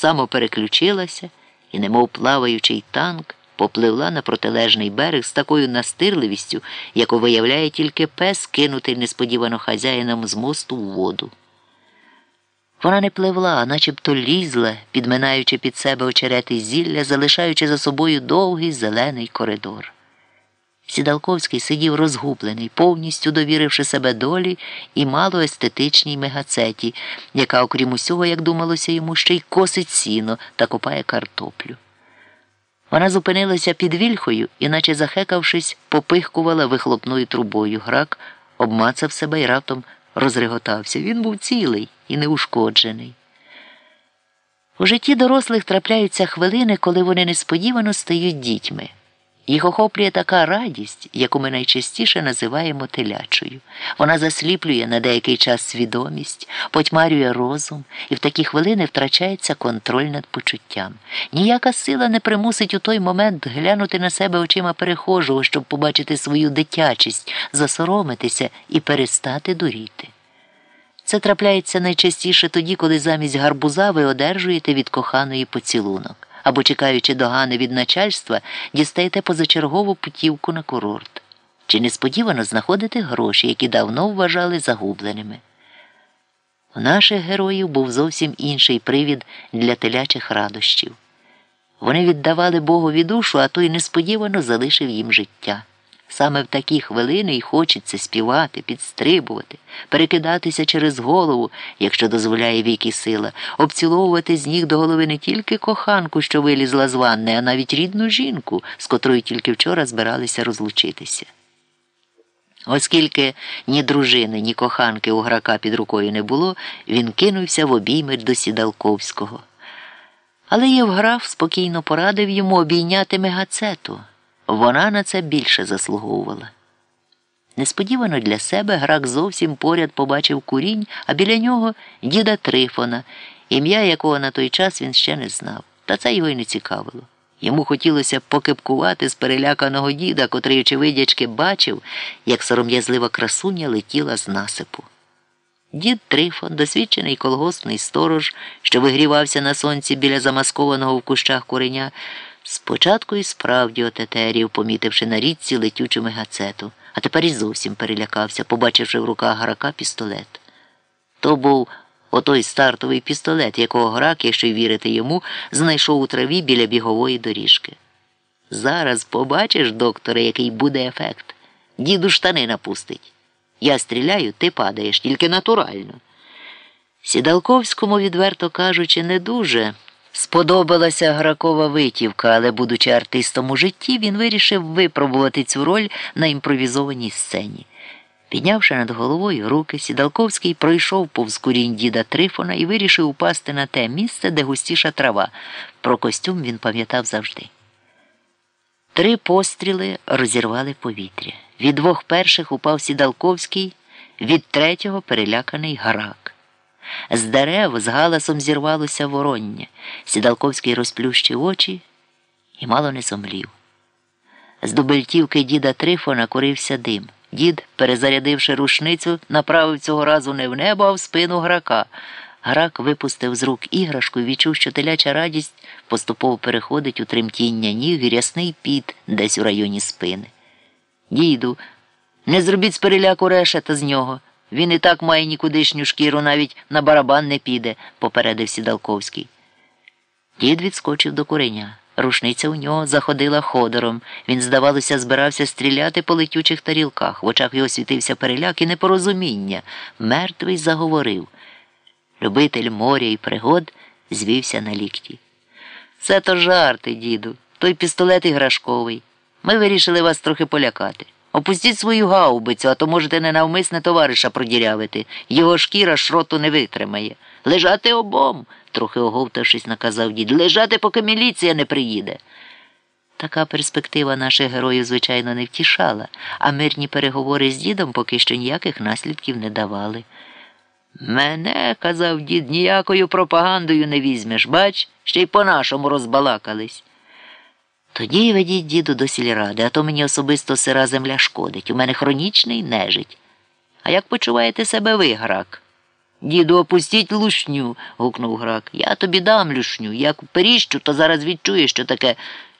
самопереключилася і, немов плаваючий танк, попливла на протилежний берег з такою настирливістю, яку виявляє тільки пес, кинутий несподівано хазяїном з мосту в воду. Вона не пливла, а начебто лізла, підминаючи під себе очерети зілля, залишаючи за собою довгий зелений коридор. Сідалковський сидів розгублений, повністю довіривши себе долі і малоестетичній мегацеті, яка, окрім усього, як думалося йому, ще й косить сіно та копає картоплю. Вона зупинилася під вільхою і, наче захекавшись, попихкувала вихлопною трубою. Грак обмацав себе і раптом розреготався. Він був цілий і неушкоджений. У житті дорослих трапляються хвилини, коли вони несподівано стають дітьми. Їх охоплює така радість, яку ми найчастіше називаємо телячою. Вона засліплює на деякий час свідомість, потьмарює розум, і в такі хвилини втрачається контроль над почуттям. Ніяка сила не примусить у той момент глянути на себе очима перехожого, щоб побачити свою дитячість, засоромитися і перестати дуріти. Це трапляється найчастіше тоді, коли замість гарбуза ви одержуєте від коханої поцілунок або, чекаючи догани від начальства, дістаєте позачергову путівку на курорт. Чи несподівано знаходите гроші, які давно вважали загубленими. У наших героїв був зовсім інший привід для телячих радощів. Вони віддавали Богові душу, а той несподівано залишив їм життя. Саме в такі хвилини й хочеться співати, підстрибувати, перекидатися через голову, якщо дозволяє вік і сила, обціловувати з ніг до голови не тільки коханку, що вилізла з ванни, а навіть рідну жінку, з котрою тільки вчора збиралися розлучитися. Оскільки ні дружини, ні коханки у грака під рукою не було, він кинувся в обійми до Сідалковського. Але Євграф спокійно порадив йому обійняти мегацету. Вона на це більше заслуговувала. Несподівано для себе грак зовсім поряд побачив курінь, а біля нього діда Трифона, ім'я якого на той час він ще не знав, та це його й не цікавило. Йому хотілося покипкувати з переляканого діда, котрий, очевидячки, бачив, як сором'язлива красуня летіла з насипу. Дід Трифон, досвідчений колгоспний сторож, що вигрівався на сонці біля замаскованого в кущах куреня, Спочатку і справді отетерів, помітивши на річці летючу мегацету, а тепер і зовсім перелякався, побачивши в руках грака пістолет. То був отой стартовий пістолет, якого грак, якщо й вірити йому, знайшов у траві біля бігової доріжки. Зараз побачиш, докторе, який буде ефект. Діду штани напустить. Я стріляю, ти падаєш, тільки натурально. Сідалковському, відверто кажучи, не дуже. Сподобалася гракова витівка, але, будучи артистом у житті, він вирішив випробувати цю роль на імпровізованій сцені. Піднявши над головою руки, Сідалковський пройшов повз курінь діда Трифона і вирішив упасти на те місце, де густіша трава. Про костюм він пам'ятав завжди. Три постріли розірвали повітря. Від двох перших упав Сідалковський, від третього переляканий грак. З дерев з галасом зірвалося вороння. Сідалковський розплющив очі і мало не сомлів. З дубельтівки діда Трифона курився дим. Дід, перезарядивши рушницю, направив цього разу не в небо, а в спину грака. Грак випустив з рук іграшку і відчув, що теляча радість поступово переходить у тремтіння ніг і рясний піт десь у районі спини. Діду, не зробіть з переляку решета з нього. Він і так має нікудишню шкіру, навіть на барабан не піде, попередив Сідалковський. Дід відскочив до куреня. Рушниця у нього заходила ходором. Він, здавалося, збирався стріляти по летючих тарілках. В очах його світився переляк і непорозуміння. Мертвий заговорив. Любитель моря і пригод звівся на лікті. Це то жарти, діду, той пістолет іграшковий. Ми вирішили вас трохи полякати. Опустіть свою гаубицю, а то можете ненавмисне товариша продірявити. Його шкіра шроту не витримає. Лежати обом, трохи оговтавшись, наказав дід. Лежати, поки міліція не приїде. Така перспектива наших героїв, звичайно, не втішала, а мирні переговори з дідом поки що ніяких наслідків не давали. Мене, казав дід, ніякою пропагандою не візьмеш, бач, ще й по-нашому розбалакались. Тоді ведіть діду до сільради, а то мені особисто сира земля шкодить. У мене хронічний нежить. А як почуваєте себе ви, грак? Діду, опустіть лушню, гукнув грак. Я тобі дам лушню. Як періщу, то зараз відчуєш, що таке